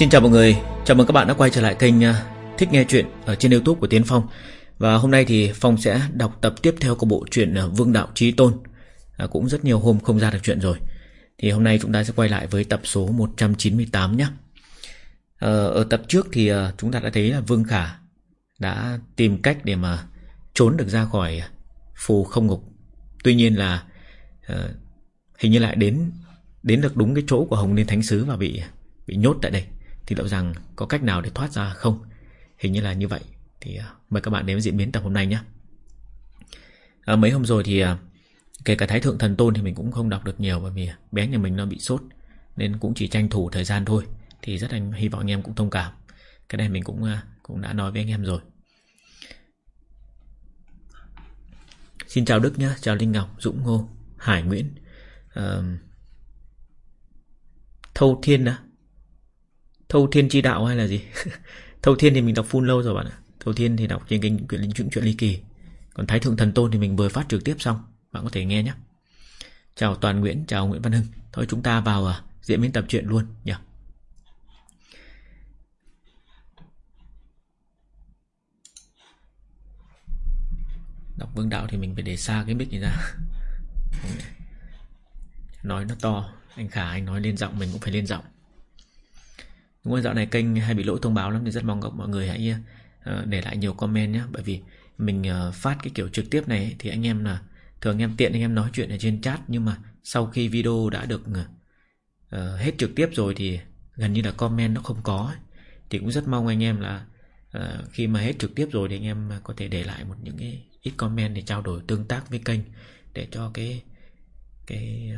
Xin chào mọi người, chào mừng các bạn đã quay trở lại kênh à, Thích Nghe Chuyện ở trên youtube của Tiến Phong. Và hôm nay thì Phong sẽ đọc tập tiếp theo của bộ truyện à, Vương Đạo Trí Tôn. À, Cũng rất nhiều hôm không ra được chuyện rồi. Thì hôm nay chúng ta sẽ quay lại với tập số 198 nhé. À, Ở tập trước thì à, chúng ta đã thấy là Vương Khả đã tìm cách để mà trốn được ra khỏi phù không ngục. Tuy nhiên là à, hình như lại đến đến được đúng cái chỗ của Hồng Liên Thánh Sứ và bị bị nhốt tại đây thì liệu rằng có cách nào để thoát ra không? Hình như là như vậy. Thì à, mời các bạn đến với diễn biến tập hôm nay nhé. À, Mấy hôm rồi thì à, Kể cả Thái Thượng Thần Tôn thì mình cũng không đọc được nhiều Bởi vì bé nhà mình nó bị sốt Nên cũng chỉ tranh thủ thời gian thôi. Thì rất là hy vọng anh em cũng thông cảm. Cái này mình cũng à, cũng đã nói với anh em rồi. Xin chào Đức nhé Chào Linh Ngọc, Dũng Ngô, Hải Nguyễn. Uh, Thâu Thiên á, Thâu Thiên Chi Đạo hay là gì? Thâu Thiên thì mình đọc full lâu rồi bạn ạ. Thâu Thiên thì đọc trên kênh chuyện linh chuyện chuyện ly kỳ. Còn Thái Thượng Thần Tôn thì mình vừa phát trực tiếp xong. Bạn có thể nghe nhé. Chào Toàn Nguyễn, chào Nguyễn Văn Hưng. Thôi chúng ta vào à, diễn biến tập truyện luôn nhỉ. Đọc Vương Đạo thì mình phải để xa cái mic này ra. Nói nó to Anh Khả anh nói lên giọng mình cũng phải lên giọng. Đúng rồi, dạo này kênh hay bị lỗi thông báo lắm, Thì rất mong các mọi người hãy ờ, để lại nhiều comment nhé. Bởi vì mình ờ, phát cái kiểu trực tiếp này Thì anh em là, Thường anh em tiện anh em nói chuyện ở trên chat, Nhưng mà sau khi video đã được ờ, hết trực tiếp rồi Thì gần như là comment nó không có Thì cũng rất mong anh em là Khi mà hết trực tiếp rồi Thì anh em có thể để lại một những cái ít comment Để trao đổi tương tác với kênh Để cho cái cái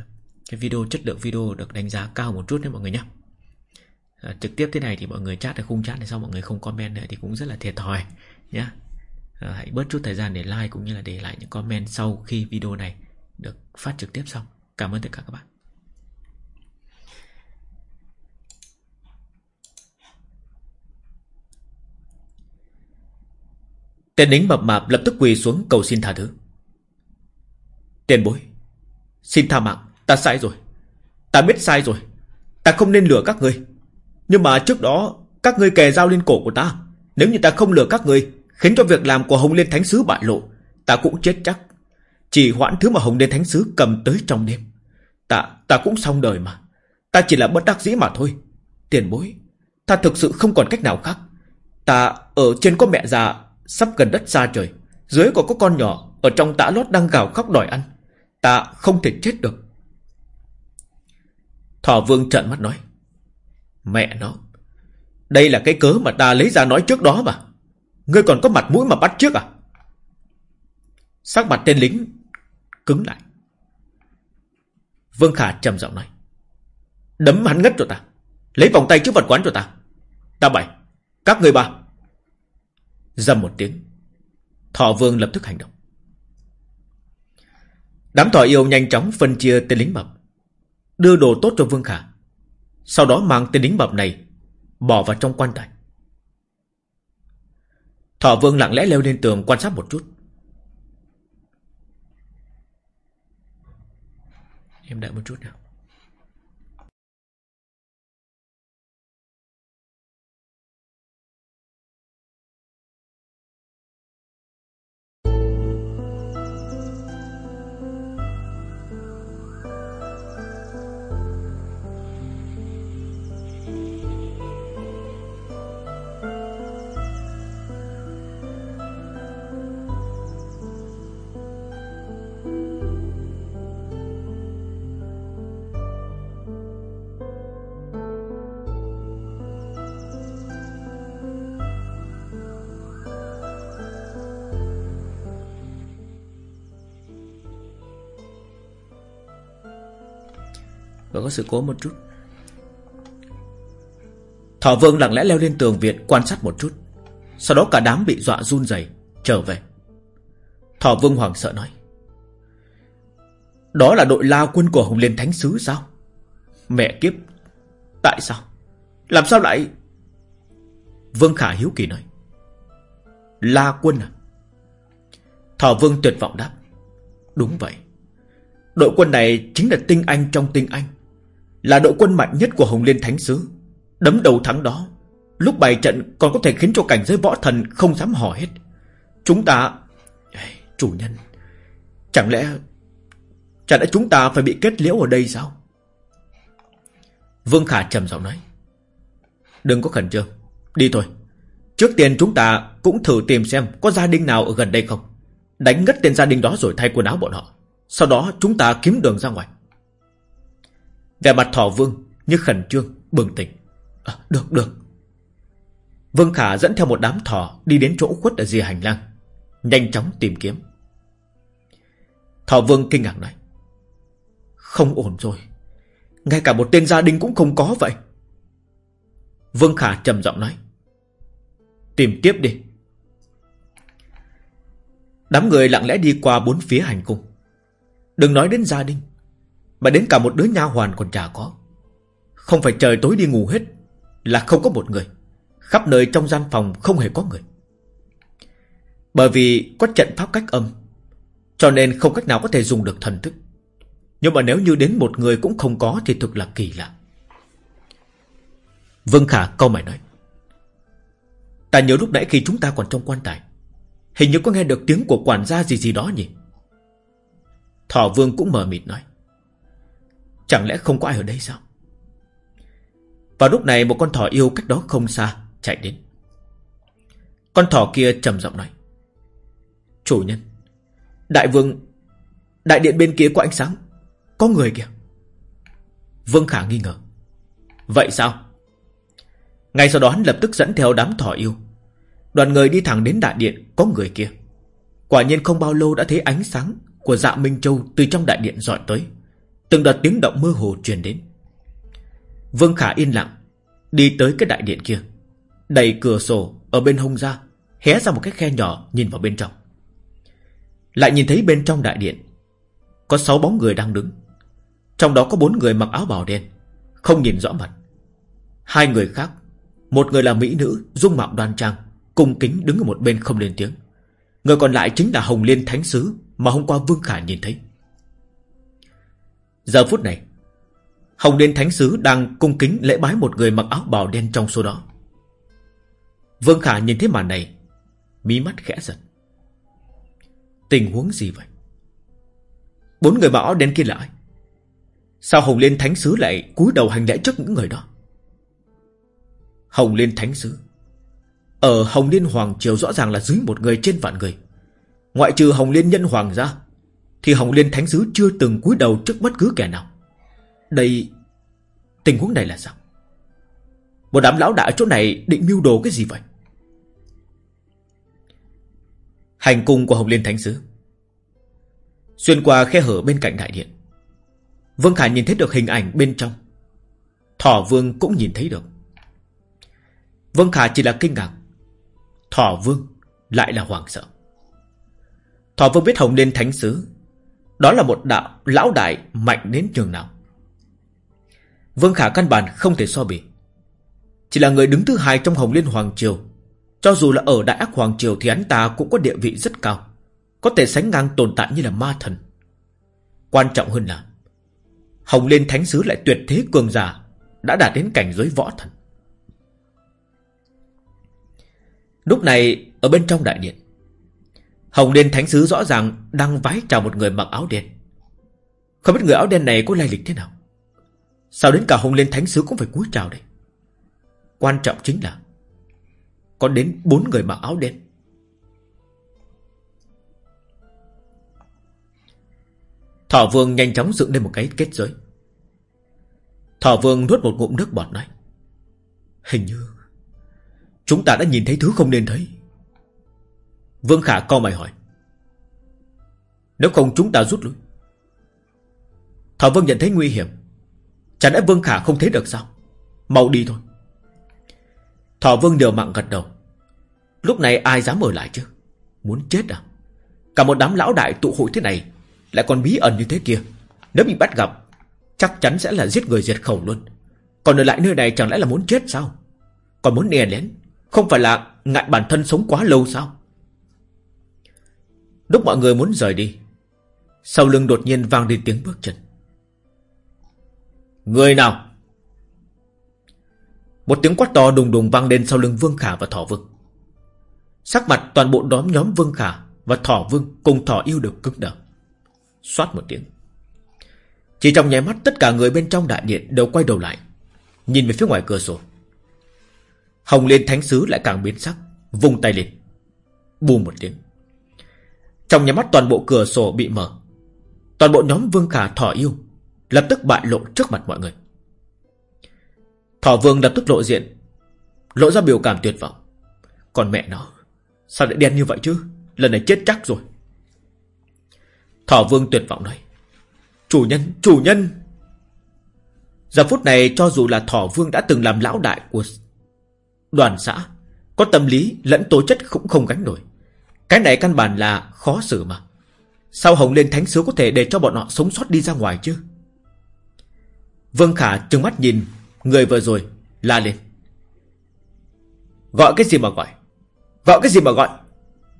cái video, chất lượng video được đánh giá cao một chút đấy mọi người nhé à, trực tiếp thế này thì mọi người chat hay không chat thì sau mọi người không comment nữa thì cũng rất là thiệt thòi nhé à, ờ, hãy bớt chút thời gian để like cũng như là để lại những comment sau khi video này được phát trực tiếp xong. Cảm ơn tất cả các bạn. Tên lính mập mạp lập tức quỳ xuống cầu xin tha thứ. Tiền bối Xin tha mạng Ta sai rồi. Ta biết sai rồi. Ta không nên lừa các ngươi. Nhưng mà trước đó Các ngươi kè dao lên cổ của ta. Nếu như ta không lừa các ngươi Khiến cho việc làm của Hồng Liên Thánh Sứ bại lộ Ta cũng chết chắc. Chỉ hoãn thứ mà Hồng Liên Thánh Sứ cầm tới trong đêm. Ta, ta cũng xong đời mà. Ta chỉ là bất đắc dĩ mà thôi. Tiền bối Ta thực sự không còn cách nào khác. Ta ở trên có mẹ già Sắp gần đất xa trời. Dưới còn có con nhỏ Ở trong tã lót đang gào khóc đòi ăn. Ta không thể chết được. Thỏ vương trợn mắt nói. Mẹ nó, Đây là cái cớ mà ta lấy ra nói trước đó mà. Ngươi còn có mặt mũi mà bắt trước à? Sắc mặt tên lính Cứng lại. Vương Khả trầm giọng nói, Đấm hắn ngất cho ta, Lấy vòng tay trước vật quán cho ta. Ta bảy Các người ba. Dầm một tiếng, Thọ vương lập tức hành động. Đám thỏ yêu nhanh chóng phân chia tên lính mập, Đưa đồ tốt cho Vương Khả. Sau đó mang tên đính mập này, Bỏ vào trong quan tài. Thọ Vương lặng lẽ leo lên tường quan sát một chút. Em đợi một chút nào. Và có sự cố một chút. Thỏ vương lặng lẽ leo lên tường viện Quan sát một chút. Sau đó cả đám bị dọa run rẩy, Trở về. Thỏ vương hoàng sợ nói, Đó là đội la quân của Hồng Liên Thánh Sứ sao? Mẹ kiếp, Tại sao? Làm sao lại? Vương Khả hiếu kỳ nói, La quân à? Thỏ vương tuyệt vọng đáp, Đúng vậy. Đội quân này chính là tinh anh trong tinh anh là đội quân mạnh nhất của Hồng Liên Thánh Sứ. Đấm đầu thắng đó, Lúc bày trận còn có thể khiến cho cảnh giới võ thần Không dám hỏi hết. Chúng ta Chủ nhân, Chẳng lẽ Chẳng lẽ chúng ta phải bị kết liễu ở đây sao? Vương Khả trầm giọng nói. Đừng có khẩn trương, Đi thôi. Trước tiên chúng ta cũng thử tìm xem Có gia đình nào ở gần đây không. Đánh ngất tên gia đình đó rồi thay quần áo bọn họ. Sau đó chúng ta kiếm đường ra ngoài về mặt thỏ vương Như khẩn trương, bừng tỉnh. À, Được, được. Vương Khả dẫn theo một đám thỏ Đi đến chỗ khuất ở rìa hành lang Nhanh chóng tìm kiếm. Thỏ vương kinh ngạc nói Không ổn rồi. Ngay cả một tên gia đình cũng không có vậy. Vương Khả trầm giọng nói Tìm tiếp đi. Đám người lặng lẽ đi qua bốn phía hành cung. Đừng nói đến gia đình mà đến cả một đứa nha hoàn còn chả có. Không phải trời tối đi ngủ hết Là không có một người. Khắp nơi trong gian phòng không hề có người. Bởi vì có trận pháp cách âm, Cho nên không cách nào có thể dùng được thần thức. Nhưng mà nếu như đến một người cũng không có Thì thực là kỳ lạ. Vương Khả câu mày nói, Ta nhớ lúc nãy khi chúng ta còn trong quan tài, Hình như có nghe được tiếng của quản gia gì gì đó nhỉ? Thỏ vương cũng mờ mịt nói Chẳng lẽ không có ai ở đây sao? Vào lúc này một con thỏ yêu cách đó không xa Chạy đến. Con thỏ kia trầm giọng nói, Chủ nhân, Đại vương, Đại điện bên kia có ánh sáng, Có người kìa. Vương Khả nghi ngờ, Vậy sao? Ngay sau đó hắn lập tức dẫn theo đám thỏ yêu. Đoàn người đi thẳng đến đại điện, Có người kia. Quả nhiên không bao lâu đã thấy ánh sáng Của dạ Minh Châu từ trong đại điện dọi tới. Từng đợt tiếng động mơ hồ truyền đến. Vương Khả yên lặng Đi tới cái đại điện kia. Đẩy cửa sổ ở bên hông ra Hé ra một cái khe nhỏ nhìn vào bên trong. Lại nhìn thấy bên trong đại điện Có sáu bóng người đang đứng. Trong đó có bốn người mặc áo bào đen Không nhìn rõ mặt. Hai người khác một người là mỹ nữ, dung mạo đoan trang, cung kính đứng ở một bên không lên tiếng. Người còn lại chính là Hồng Liên Thánh Sứ mà hôm qua Vương Khả nhìn thấy. Giờ phút này, Hồng Liên Thánh Sứ đang cung kính lễ bái một người mặc áo bào đen trong số đó. Vương Khả nhìn thấy màn này, mí mắt khẽ giật. Tình huống gì vậy? Bốn người mặc áo đen kia lại. Sao Hồng Liên Thánh Sứ lại cúi đầu hành lễ trước những người đó? Hồng Liên Thánh Sứ Ở Hồng Liên Hoàng Triều rõ ràng là dưới một người trên vạn người Ngoại trừ Hồng Liên Nhân Hoàng ra thì Hồng Liên Thánh Sứ chưa từng cúi đầu trước bất cứ kẻ nào. Đây, Tình huống này là sao? Một đám lão đại chỗ này định mưu đồ cái gì vậy? Hành cung của Hồng Liên Thánh Sứ. Xuyên qua khe hở bên cạnh đại điện. Vương Khải nhìn thấy được hình ảnh bên trong. Thỏ Vương cũng nhìn thấy được. Vương khải chỉ là kinh ngạc. Thỏ Vương lại là hoàng sợ. Thỏ Vương biết Hồng Liên Thánh Sứ đó là một đạo lão đại mạnh đến trường nào? Vương Khả căn bản không thể so bì. Chỉ là người đứng thứ hai trong Hồng Liên Hoàng Triều. Cho dù là ở Đại Ác Hoàng Triều Thì hắn ta cũng có địa vị rất cao. Có thể sánh ngang tồn tại như là ma thần. Quan trọng hơn là, Hồng Liên Thánh Sứ lại tuyệt thế cường giả, Đã đạt đến cảnh giới võ thần. Lúc này, ở bên trong đại điện Hồng Liên Thánh Sứ rõ ràng Đang vái chào một người mặc áo đen. Không biết người áo đen này có lai lịch thế nào? Sao đến cả Hồng Liên Thánh Sứ cũng phải cúi chào đây? Quan trọng chính là Có đến bốn người mặc áo đen. Thỏ Vương nhanh chóng dựng lên một cái kết giới. Thỏ Vương nuốt một ngụm nước bọt nói, Hình như Chúng ta đã nhìn thấy thứ không nên thấy. Vương Khả co mày hỏi. Nếu không chúng ta rút lui. Thảo Vương nhận thấy nguy hiểm. Chẳng lẽ Vương Khả không thấy được sao? Mau đi thôi. Thảo Vương đều mạng gật đầu. Lúc này ai dám ở lại chứ? Muốn chết à? Cả một đám lão đại tụ hội thế này Lại còn bí ẩn như thế kia. Nếu bị bắt gặp, Chắc chắn sẽ là giết người diệt khẩu luôn. Còn ở lại nơi này chẳng lẽ là muốn chết sao? Còn muốn nè lén không phải là ngại bản thân sống quá lâu sao? Lúc mọi người muốn rời đi, Sau lưng đột nhiên vang đi tiếng bước chân. Người nào? Một tiếng quát to đùng đùng vang lên sau lưng Vương Khả và Thỏ Vương. Sắc mặt toàn bộ đóm nhóm Vương Khả Và Thỏ Vương cùng Thỏ Yêu được cứng đờ. Xoát một tiếng. Chỉ trong nháy mắt, tất cả người bên trong đại điện Đều quay đầu lại, Nhìn về phía ngoài cửa sổ. Hồng Liên Thánh Sứ lại càng biến sắc Vùng tay lên, Bù một tiếng. Trong nhà mắt toàn bộ cửa sổ bị mở. Toàn bộ nhóm Vương Khả Thỏ Yêu Lập tức bại lộ trước mặt mọi người. Thỏ Vương lập tức lộ diện Lộ ra biểu cảm tuyệt vọng. Còn mẹ nó Sao lại đen như vậy chứ? Lần này chết chắc rồi. Thỏ Vương tuyệt vọng nói Chủ nhân, chủ nhân! Giờ phút này cho dù là Thỏ Vương đã từng làm lão đại của đoàn xã Có tâm lý lẫn tố chất cũng không gánh nổi. Cái này căn bản là khó xử mà. Sao Hồng lên Thánh Sứ có thể để cho bọn họ sống sót đi ra ngoài chứ? Vương Khả trừng mắt nhìn Người vừa rồi, la lên. Gọi cái gì mà gọi? Gọi cái gì mà gọi?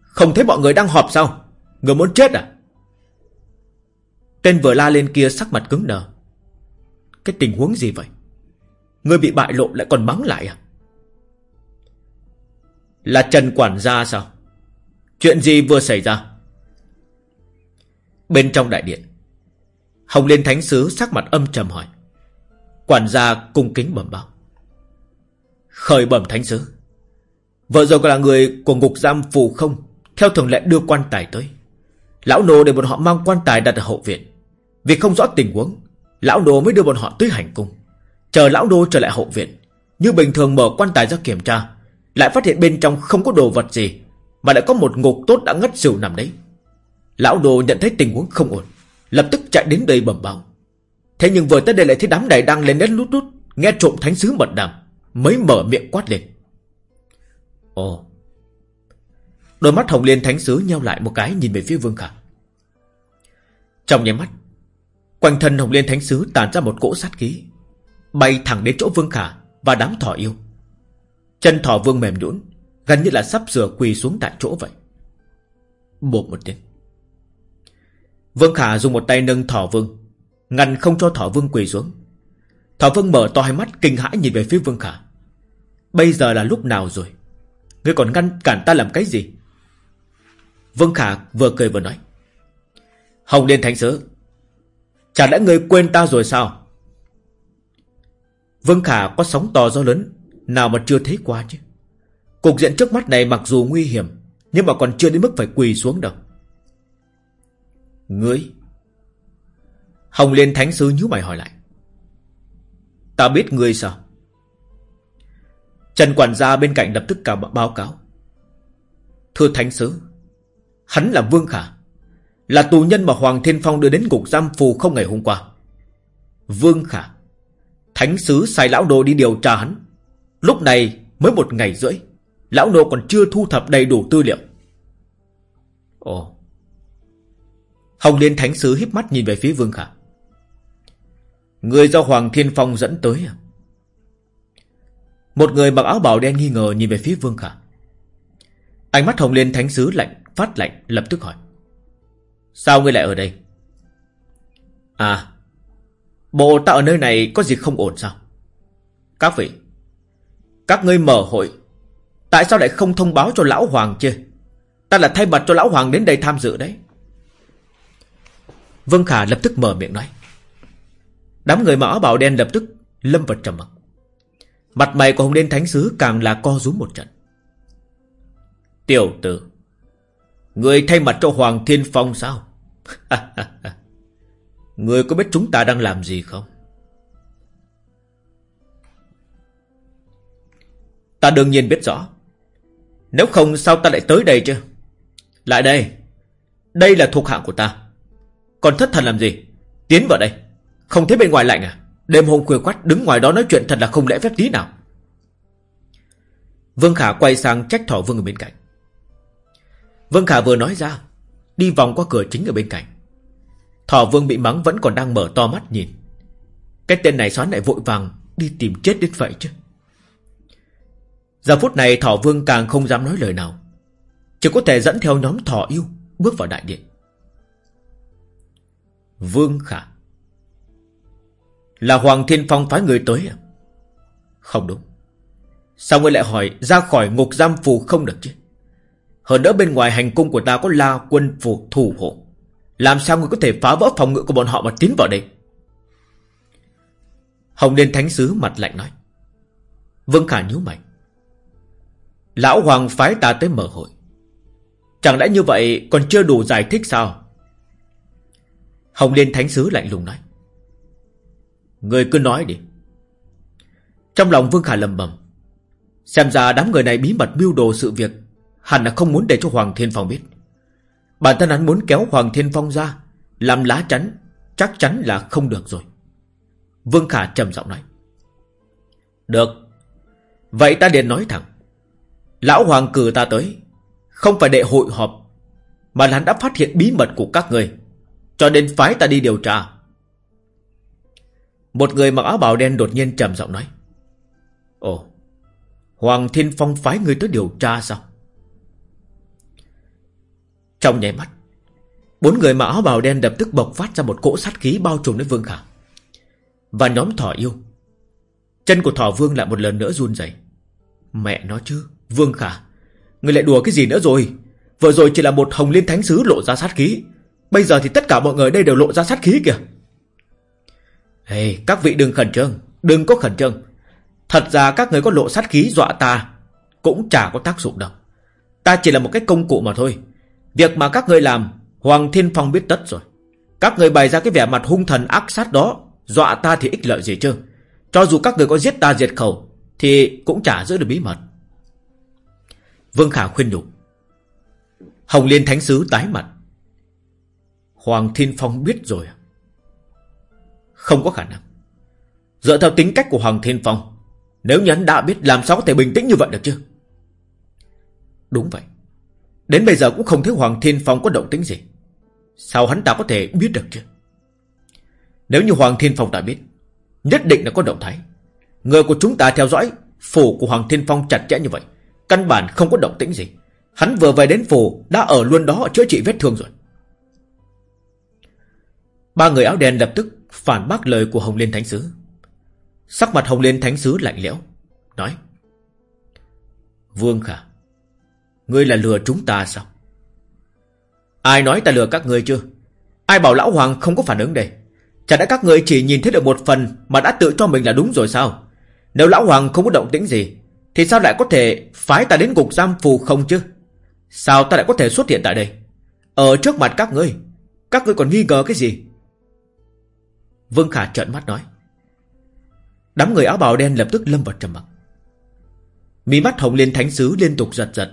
Không thấy mọi người đang họp sao? Người muốn chết à? Tên vừa la lên kia sắc mặt cứng đờ. Cái tình huống gì vậy? Người bị bại lộ lại còn mắng lại à? Là Trần Quản gia sao? Chuyện gì vừa xảy ra? Bên trong đại điện, Hồng Liên Thánh Sứ sắc mặt âm trầm hỏi. Quản gia cung kính bẩm báo. Khởi bẩm Thánh Sứ, Vợ rồi còn là người của ngục giam phù không, Theo thường lệ đưa quan tài tới. Lão nô để bọn họ mang quan tài đặt ở hậu viện. Vì không rõ tình huống, Lão nô mới đưa bọn họ tới hành cung. Chờ lão nô trở lại hậu viện, Như bình thường mở quan tài ra kiểm tra, Lại phát hiện bên trong không có đồ vật gì. Mà lại có một ngục tốt đã ngất xỉu nằm đấy. Lão đồ nhận thấy tình huống không ổn, Lập tức chạy đến đây bẩm báo. Thế nhưng vừa tới đây lại thấy đám này đang lên nét lút lút, Nghe trộm thánh sứ mật đàm, Mới mở miệng quát lên. Ồ. Đôi mắt hồng liên thánh sứ nheo lại một cái Nhìn về phía vương khả. Trong nháy mắt, Quanh thân hồng liên thánh sứ tàn ra một cỗ sát khí, Bay thẳng đến chỗ vương khả Và đám thỏ yêu. Chân thỏ vương mềm nhũn Gần như là sắp sửa quỳ xuống tại chỗ vậy. Bột một tiếng. Vương Khả dùng một tay nâng thỏ vương, Ngăn không cho thỏ vương quỳ xuống. Thỏ vương mở to hai mắt, kinh hãi nhìn về phía Vương Khả. Bây giờ là lúc nào rồi? Ngươi còn ngăn cản ta làm cái gì? Vương Khả vừa cười vừa nói. Hồng Liên Thánh Sứ, Chả lẽ ngươi quên ta rồi sao? Vương Khả có sóng to gió lớn, Nào mà chưa thấy qua chứ. Cục diện trước mắt này mặc dù nguy hiểm, Nhưng mà còn chưa đến mức phải quỳ xuống đâu. Ngươi? Hồng Liên Thánh Sư nhíu mày hỏi lại. Ta biết ngươi sao? Trần quản gia bên cạnh lập tức cả báo cáo. Thưa Thánh Sứ Hắn là Vương Khả, Là tù nhân mà Hoàng Thiên Phong đưa đến cục giam phù không ngày hôm qua. Vương Khả, Thánh Sứ sai Lão Đồ đi điều tra hắn. Lúc này mới một ngày rưỡi. Lão Đồ còn chưa thu thập đầy đủ tư liệu Ồ Hồng Liên Thánh Sứ híp mắt nhìn về phía Vương Khả. Người do Hoàng Thiên Phong dẫn tới à? Một người mặc áo bào đen nghi ngờ nhìn về phía Vương Khả. Ánh mắt Hồng Liên Thánh Sứ lạnh, phát lạnh, lập tức hỏi. Sao ngươi lại ở đây? À, bộ ta ở nơi này có gì không ổn sao? Các vị, các ngươi mở hội, tại sao lại không thông báo cho Lão Hoàng chứ? Ta là thay mặt cho Lão Hoàng đến đây tham dự đấy. Vương Khả lập tức mở miệng nói. Đám người mặc áo bào đen lập tức lâm vật trầm mặc. Mặt mày của Hồng Liên Thánh Sứ càng là co rúm một trận. Tiểu tử, người thay mặt cho Hoàng Thiên Phong sao? người có biết chúng ta đang làm gì không? Ta đương nhiên biết rõ. Nếu không sao ta lại tới đây chứ? Lại đây. Đây là thuộc hạng của ta. Còn thất thần làm gì? Tiến vào đây. Không thấy bên ngoài lạnh à? Đêm hôm khuya quát đứng ngoài đó nói chuyện thật là không lẽ phép tí nào. Vương Khả quay sang trách thỏ vương ở bên cạnh. Vương Khả vừa nói ra, Đi vòng qua cửa chính ở bên cạnh. Thỏ vương bị mắng vẫn còn đang mở to mắt nhìn. Cái tên này xóa lại vội vàng Đi tìm chết đến vậy chứ. Giờ phút này thỏ vương càng không dám nói lời nào. Chỉ có thể dẫn theo nhóm thỏ yêu Bước vào đại điện. Vương Khả, Là Hoàng Thiên Phong phái người tới à? Không đúng. Sao ngươi lại hỏi ra khỏi ngục giam phù không được chứ? Hơn nữa bên ngoài hành cung của ta có la quân phù thủ hộ. Làm sao ngươi có thể phá vỡ phòng ngự của bọn họ mà tiến vào đây? Hồng Liên Thánh Sứ mặt lạnh nói. Vương Khả nhíu mày. Lão Hoàng phái ta tới mở hội. Chẳng lẽ như vậy còn chưa đủ giải thích sao? Hồng Liên Thánh Sứ lạnh lùng nói. Người cứ nói đi. Trong lòng Vương Khả lầm bầm. Xem ra đám người này bí mật mưu đồ sự việc, Hẳn là không muốn để cho Hoàng Thiên Phong biết. Bản thân hắn muốn kéo Hoàng Thiên Phong ra, Làm lá chắn, Chắc chắn là không được rồi. Vương Khả trầm giọng nói. Được. Vậy ta liền nói thẳng. Lão Hoàng cử ta tới. Không phải để hội họp, Mà là hắn đã phát hiện bí mật của các người. Cho nên phái ta đi điều tra. Một người mặc áo bào đen đột nhiên trầm giọng nói, Ồ, Hoàng Thiên Phong phái người tới điều tra sao? Trong nháy mắt, Bốn người mặc áo bào đen lập tức bộc phát ra một cỗ sát khí bao trùm đến Vương Khả. Và nhóm thỏ yêu, Chân của thỏ vương lại một lần nữa run rẩy. Mẹ nó chứ Vương Khả Người lại đùa cái gì nữa rồi? Vừa rồi chỉ là một hồng liên thánh sứ lộ ra sát khí. Bây giờ thì tất cả mọi người đây đều lộ ra sát khí kìa. Hey, các vị đừng khẩn trương Đừng có khẩn trương. Thật ra các người có lộ sát khí dọa ta Cũng chả có tác dụng đâu. Ta chỉ là một cái công cụ mà thôi. Việc mà các người làm Hoàng Thiên Phong biết tất rồi. Các người bày ra cái vẻ mặt hung thần ác sát đó Dọa ta thì ích lợi gì chứ? Cho dù các người có giết ta diệt khẩu Thì cũng chả giữ được bí mật. Vương Khả khuyên nhủ. Hồng Liên Thánh Sứ tái mặt. Hoàng Thiên Phong biết rồi. À? Không có khả năng. Dựa theo tính cách của Hoàng Thiên Phong, Nếu như hắn đã biết, làm sao có thể bình tĩnh như vậy được chứ? Đúng vậy. Đến bây giờ cũng không thấy Hoàng Thiên Phong có động tính gì. Sao hắn ta có thể biết được chứ? Nếu như Hoàng Thiên Phong đã biết, Nhất định là có động thái. Người của chúng ta theo dõi, Phủ của Hoàng Thiên Phong chặt chẽ như vậy. Căn bản không có động tĩnh gì. Hắn vừa về đến phủ, Đã ở luôn đó chữa trị vết thương rồi. Ba người áo đen lập tức Phản bác lời của Hồng Liên Thánh Sứ. Sắc mặt Hồng Liên Thánh Sứ lạnh lẽo, Nói, Vương Khả, Ngươi là lừa chúng ta sao? Ai nói ta lừa các ngươi chưa? Ai bảo Lão Hoàng không có phản ứng đây? Chả đã các ngươi chỉ nhìn thấy được một phần Mà đã tự cho mình là đúng rồi sao? Nếu Lão Hoàng không có động tĩnh gì thì sao lại có thể phái ta đến ngục giam phù không chứ? Sao ta lại có thể xuất hiện tại đây? Ở trước mặt các ngươi, các ngươi còn nghi ngờ cái gì? Vương Khả trợn mắt nói. Đám người áo bào đen lập tức lâm vào trầm mặc. Mí mắt Hồng Liên Thánh Sứ liên tục giật giật.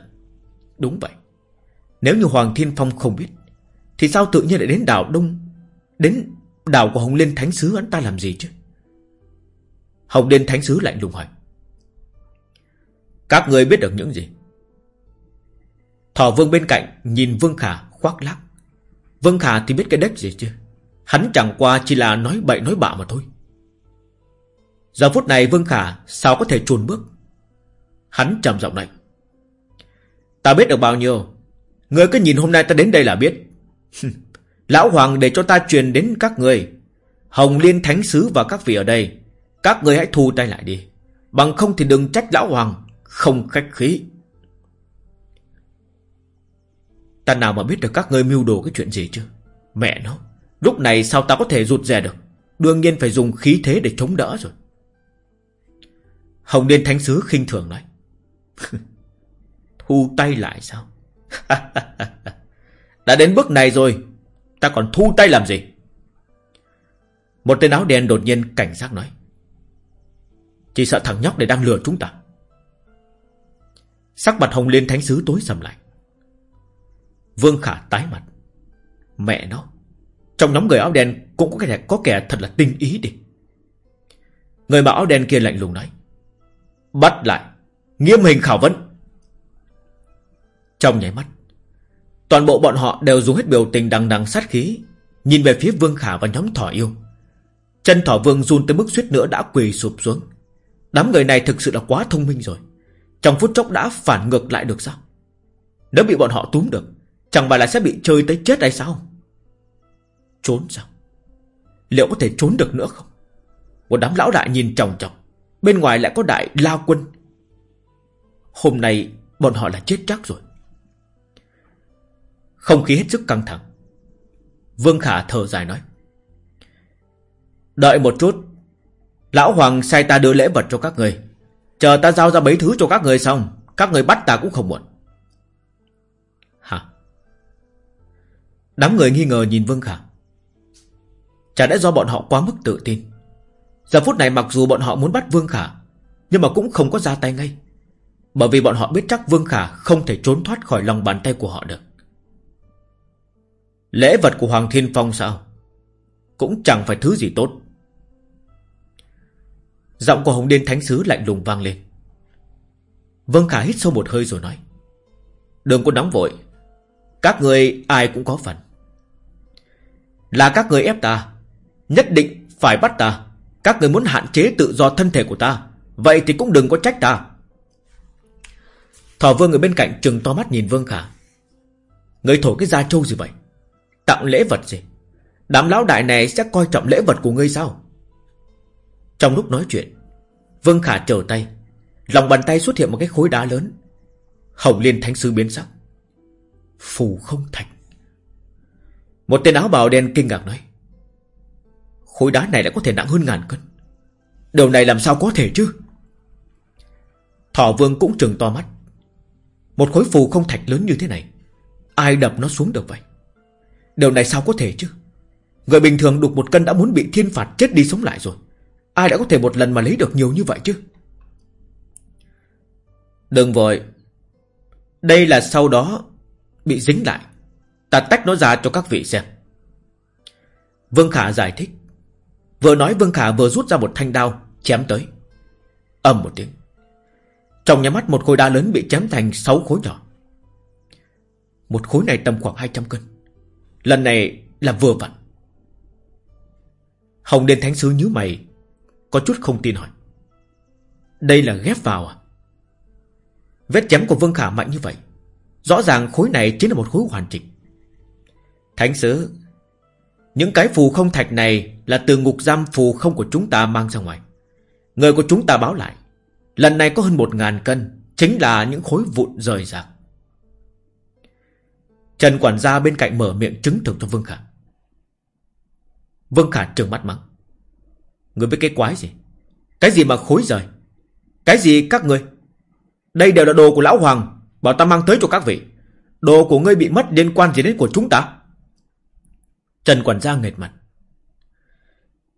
Đúng vậy. Nếu như Hoàng Thiên Phong không biết, thì sao tự nhiên lại đến đảo Đông, đến đảo của Hồng Liên Thánh Sứ hắn ta làm gì chứ? Hồng Liên Thánh Sứ lạnh lùng hỏi. Các người biết được những gì? Thỏ vương bên cạnh nhìn Vương Khả khoác lác. Vương Khả thì biết cái đếch gì chứ? Hắn chẳng qua chỉ là nói bậy nói bạ mà thôi. Giờ phút này Vương Khả sao có thể chuồn bước? Hắn trầm giọng này. Ta biết được bao nhiêu? Người cứ nhìn hôm nay ta đến đây là biết. Lão Hoàng để cho ta truyền đến các người. Hồng Liên Thánh Sứ và các vị ở đây. Các người hãy thu tay lại đi. Bằng không thì đừng trách Lão Hoàng không khách khí. Ta nào mà biết được các ngươi mưu đồ cái chuyện gì chứ? Mẹ nó, lúc này sao ta có thể rụt rè được? Đương nhiên phải dùng khí thế để chống đỡ rồi. Hồng Liên Thánh Sứ khinh thường nói. thu tay lại sao? Đã đến bước này rồi, ta còn thu tay làm gì? Một tên áo đen đột nhiên cảnh giác nói. Chỉ sợ thằng nhóc này đang lừa chúng ta. Sắc mặt hồng liên thánh sứ tối sầm lại. Vương Khả tái mặt. Mẹ nó Trong nhóm người áo đen cũng có kẻ, có kẻ thật là tinh ý đi. Người mặc áo đen kia lạnh lùng nói Bắt lại Nghiêm hình khảo vấn. Trong nháy mắt Toàn bộ bọn họ đều dùng hết biểu tình đằng đằng sát khí Nhìn về phía Vương Khả và nhóm thỏ yêu. Chân thỏ vương run tới mức suýt nữa đã quỳ sụp xuống. Đám người này thực sự là quá thông minh rồi trong phút chốc đã phản ngược lại được sao? Nếu bị bọn họ túm được, Chẳng phải là sẽ bị chơi tới chết hay sao? Trốn sao? Liệu có thể trốn được nữa không? Một đám lão đại nhìn chồng chồng Bên ngoài lại có đại la quân. Hôm nay bọn họ là chết chắc rồi. Không khí hết sức căng thẳng. Vương Khả thở dài nói, Đợi một chút, Lão Hoàng sai ta đưa lễ vật cho các người. Chờ ta giao ra mấy thứ cho các người xong, Các người bắt ta cũng không muộn. Hả? Đám người nghi ngờ nhìn Vương Khả Chả lẽ do bọn họ quá mức tự tin? Giờ phút này mặc dù bọn họ muốn bắt Vương Khả, Nhưng mà cũng không có ra tay ngay. Bởi vì bọn họ biết chắc Vương Khả Không thể trốn thoát khỏi lòng bàn tay của họ được. Lễ vật của Hoàng Thiên Phong sao? Cũng chẳng phải thứ gì tốt. Giọng của Hồng Điên Thánh Sứ lạnh lùng vang lên. Vương Khả hít sâu một hơi rồi nói, Đừng có nóng vội. Các người ai cũng có phần. Là các người ép ta, Nhất định phải bắt ta. Các người muốn hạn chế tự do thân thể của ta, Vậy thì cũng đừng có trách ta. Thỏ vương ở bên cạnh trừng to mắt nhìn Vương Khả. Người thổi cái da trâu gì vậy? Tặng lễ vật gì? Đám lão đại này sẽ coi trọng lễ vật của ngươi sao? Trong lúc nói chuyện, Vương Khả trở tay, Lòng bàn tay xuất hiện một cái khối đá lớn. Hồng Liên Thánh Sư biến sắc. Phù không thành. Một tên áo bào đen kinh ngạc nói, Khối đá này đã có thể nặng hơn ngàn cân. Điều này làm sao có thể chứ? Thỏ vương cũng trừng to mắt. Một khối phù không thạch lớn như thế này, Ai đập nó xuống được vậy? Điều này sao có thể chứ? Người bình thường đục một cân đã muốn bị thiên phạt chết đi sống lại rồi. Ai đã có thể một lần mà lấy được nhiều như vậy chứ? Đừng vội. Đây là sau đó Bị dính lại. Ta tách nó ra cho các vị xem. Vương Khả giải thích. Vừa nói Vương Khả vừa rút ra một thanh đao, Chém tới. Ầm một tiếng. Trong nhà mắt một khối đá lớn bị chém thành 6 khối nhỏ. Một khối này tầm khoảng 200 cân. Lần này là vừa vặn. Hồng Đền Thánh Sứ nhíu mày có chút không tin hỏi. Đây là ghép vào à? Vết chém của Vương Khả mạnh như vậy, Rõ ràng khối này chính là một khối hoàn chỉnh. Thánh Sứ, Những cái phù không thạch này Là từ ngục giam phù không của chúng ta mang ra ngoài. Người của chúng ta báo lại, Lần này có hơn một ngàn cân, Chính là những khối vụn rời rạc. Trần quản gia bên cạnh mở miệng chứng thực cho Vương Khả. Vương Khả trừng mắt mắng. Người biết cái quái gì? Cái gì mà khối rời? Cái gì các người? Đây đều là đồ của Lão Hoàng, bảo ta mang tới cho các vị. Đồ của ngươi bị mất liên quan gì đến của chúng ta? Trần quản gia nghệt mặt.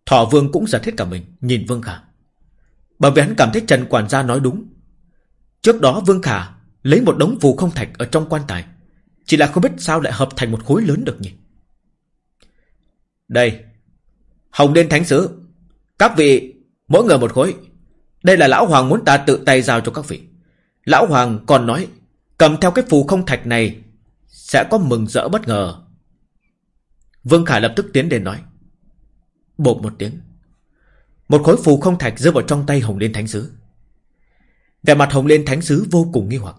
Thọ Vương cũng giật hết cả mình, nhìn Vương Khả. Bởi vì hắn cảm thấy Trần quản gia nói đúng. Trước đó Vương Khả lấy một đống phù không thạch ở trong quan tài chỉ là không biết sao lại hợp thành một khối lớn được nhỉ Đây Hồng Đen Thánh Sứ các vị Mỗi người một khối. Đây là Lão Hoàng muốn ta tự tay giao cho các vị. Lão Hoàng còn nói Cầm theo cái phù không thạch này Sẽ có mừng rỡ bất ngờ. Vương Khải lập tức tiến đến nói. Bột một tiếng. Một khối phù không thạch rơi vào trong tay Hồng Liên Thánh Sứ. Về mặt Hồng Liên Thánh Sứ vô cùng nghi hoặc.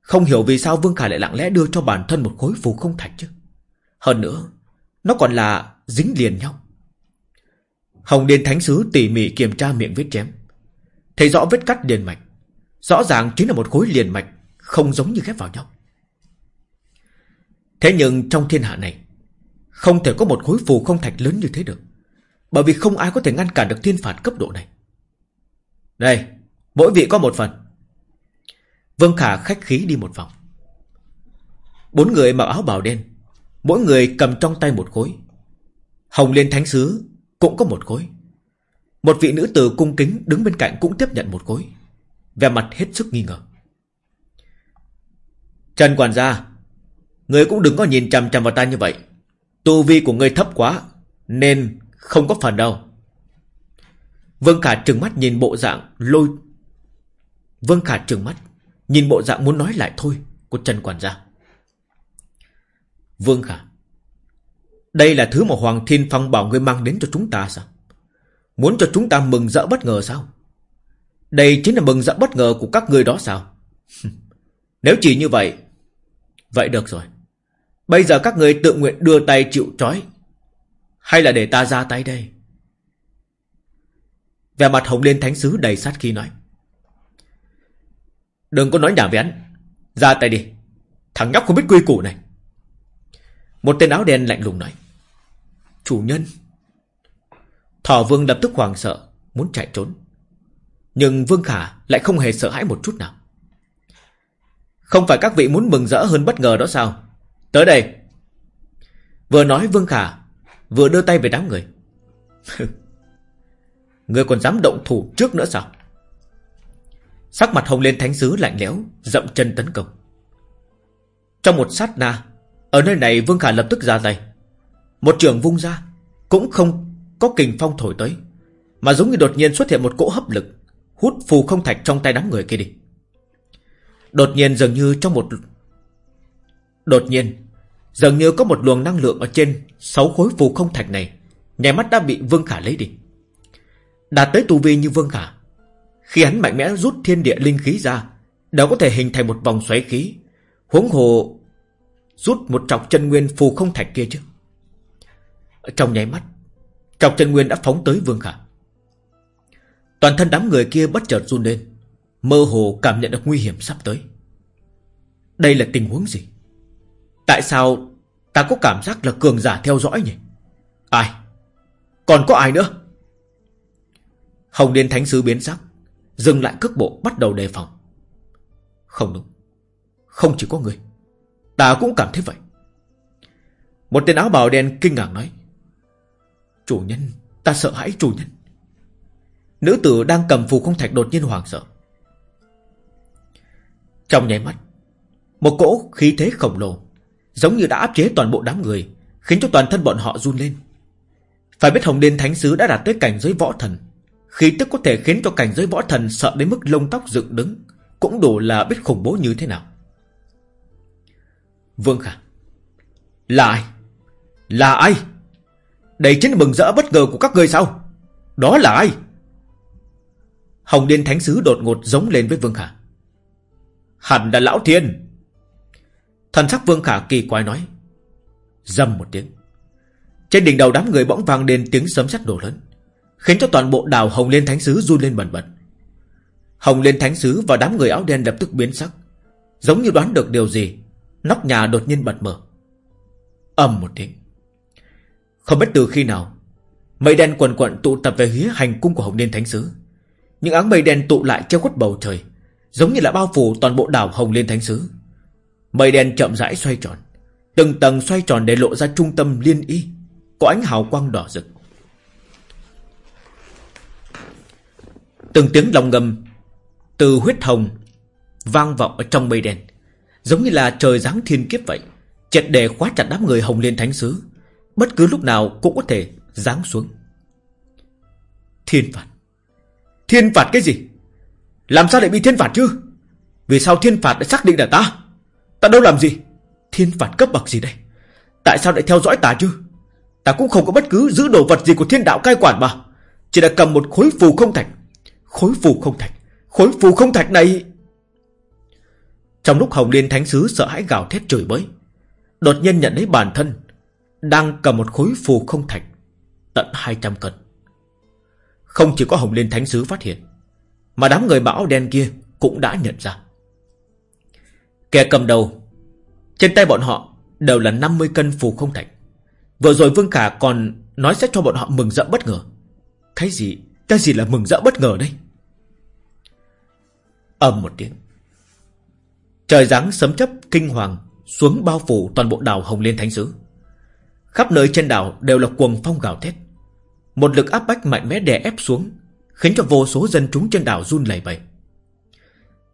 Không hiểu vì sao Vương Khải lại lặng lẽ đưa cho bản thân một khối phù không thạch chứ. Hơn nữa, nó còn là dính liền nhau. Hồng Điền Thánh Sứ tỉ mỉ kiểm tra miệng vết chém. Thấy rõ vết cắt liền mạch. Rõ ràng chính là một khối liền mạch, không giống như ghép vào nhau. Thế nhưng trong thiên hạ này, không thể có một khối phù không thạch lớn như thế được. Bởi vì không ai có thể ngăn cản được thiên phạt cấp độ này. Đây, mỗi vị có một phần. Vương Khả khách khí đi một vòng. Bốn người mặc áo bào đen, mỗi người cầm trong tay một khối. Hồng Liên Thánh Sứ cũng có một khối. Một vị nữ tử cung kính đứng bên cạnh cũng tiếp nhận một khối. Vẻ mặt hết sức nghi ngờ. Trần quản gia, người cũng đừng có nhìn chằm chằm vào ta như vậy. Tu vi của người thấp quá, nên không có phần đâu. Vương Khả trừng mắt nhìn bộ dạng lôi. Vương Khả trừng mắt Nhìn bộ dạng muốn nói lại thôi Của Trần Quản gia Vương Khả đây là thứ mà Hoàng Thiên Phong bảo ngươi mang đến cho chúng ta sao? Muốn cho chúng ta mừng rỡ bất ngờ sao? Đây chính là mừng rỡ bất ngờ của các ngươi đó sao? Nếu chỉ như vậy Vậy được rồi. Bây giờ các người tự nguyện đưa tay chịu trói, Hay là để ta ra tay đây? Vẻ mặt hồng lên thánh sứ đầy sát khi nói. Đừng có nói nhảm với hắn. Ra tay đi. Thằng nhóc không biết quy củ này. Một tên áo đen lạnh lùng nói. Chủ nhân. Thỏ vương lập tức hoàng sợ, Muốn chạy trốn. Nhưng Vương Khả lại không hề sợ hãi một chút nào. Không phải các vị muốn mừng rỡ hơn bất ngờ đó sao? Tới đây. Vừa nói Vương Khả, Vừa đưa tay về đám người. Người còn dám động thủ trước nữa sao? Sắc mặt hồng lên thánh sứ lạnh lẽo, Dậm chân tấn công. Trong một sát na, Ở nơi này Vương Khả lập tức ra tay. Một trường vung ra, Cũng không có kình phong thổi tới, Mà giống như đột nhiên xuất hiện một cỗ hấp lực, Hút phù không thạch trong tay đám người kia đi. Đột nhiên dường như trong một, Đột nhiên, Dường như có một luồng năng lượng ở trên Sáu khối phù không thạch này Nhảy mắt đã bị Vương Khả lấy đi. Đạt tới tu vi như Vương Khả, Khi hắn mạnh mẽ rút thiên địa linh khí ra, Đều có thể hình thành một vòng xoáy khí, Huống hồ Rút một trọc chân nguyên phù không thạch kia chứ. Trong nháy mắt, Trọc chân nguyên đã phóng tới Vương Khả. Toàn thân đám người kia bất chợt run lên, Mơ hồ cảm nhận được nguy hiểm sắp tới. Đây là tình huống gì? Tại sao ta có cảm giác là cường giả theo dõi nhỉ? Ai? Còn có ai nữa? Hồng Điên Thánh Sứ biến sắc, Dừng lại cước bộ, bắt đầu đề phòng. Không đúng, Không chỉ có người, Ta cũng cảm thấy vậy. Một tên áo bào đen kinh ngạc nói Chủ nhân, Ta sợ hãi chủ nhân. Nữ tử đang cầm phù không thạch đột nhiên hoảng sợ. Trong nháy mắt, Một cỗ khí thế khổng lồ, Giống như đã áp chế toàn bộ đám người, Khiến cho toàn thân bọn họ run lên. Phải biết Hồng đền Thánh Sứ đã đạt tới cảnh giới võ thần. Khí tức có thể khiến cho cảnh giới võ thần Sợ đến mức lông tóc dựng đứng, Cũng đủ là biết khủng bố như thế nào. Vương Khả, Là ai? Là ai? Đây chính là mừng rỡ bất ngờ của các người sao? Đó là ai? Hồng Điên Thánh Sứ đột ngột giống lên với Vương Khả. Hẳn là Lão Thiên. Thần sắc Vương Khả kỳ quái nói. Dâm một tiếng. Trên đỉnh đầu đám người bỗng vang lên tiếng sấm sét đổ lớn, Khiến cho toàn bộ đảo Hồng Liên Thánh Sứ run lên bần bật. Hồng Liên Thánh Sứ và đám người áo đen lập tức biến sắc, Giống như đoán được điều gì, Nóc nhà đột nhiên bật mở. Ầm một tiếng. Không biết từ khi nào, Mây đen quần quận tụ tập về phía hành cung của Hồng Liên Thánh Sứ. Những áng mây đen tụ lại treo khuất bầu trời, Giống như là bao phủ toàn bộ đảo Hồng Liên Thánh Sứ. Mây đen chậm rãi xoay tròn, Từng tầng xoay tròn để lộ ra trung tâm liên y, Có ánh hào quang đỏ rực. Từng tiếng lòng ngầm Từ huyết hồng Vang vọng ở trong mây đen, Giống như là trời giáng thiên kiếp vậy Chật để khóa chặt đám người hồng liên thánh sứ. Bất cứ lúc nào cũng có thể giáng xuống. Thiên phạt. Thiên phạt cái gì? Làm sao lại bị thiên phạt chứ? Vì sao thiên phạt lại xác định là ta? Ta đâu làm gì? Thiên phạt cấp bậc gì đây? Tại sao lại theo dõi ta chứ? Ta cũng không có bất cứ giữ đồ vật gì của thiên đạo cai quản mà. Chỉ là cầm một khối phù không thạch. Khối phù không thạch. Khối phù không thạch này. Trong lúc Hồng Liên Thánh Sứ sợ hãi gào thét trời bới, Đột nhiên nhận thấy bản thân đang cầm một khối phù không thạch, Tận 200 cân. Không chỉ có Hồng Liên Thánh Sứ phát hiện, Mà đám người bão đen kia Cũng đã nhận ra. Kẻ cầm đầu, Trên tay bọn họ đều là 50 cân phù không thạch. Vừa rồi Vương Khả còn Nói sẽ cho bọn họ mừng rỡ bất ngờ. Cái gì Cái gì là mừng rỡ bất ngờ đây? Ầm một tiếng. Trời giáng sấm chấp kinh hoàng Xuống bao phủ toàn bộ đảo Hồng Liên Thánh Sứ. Khắp nơi trên đảo đều là cuồng phong gào thét. Một lực áp bách mạnh mẽ đè ép xuống, Khiến cho vô số dân chúng trên đảo run lẩy bẩy.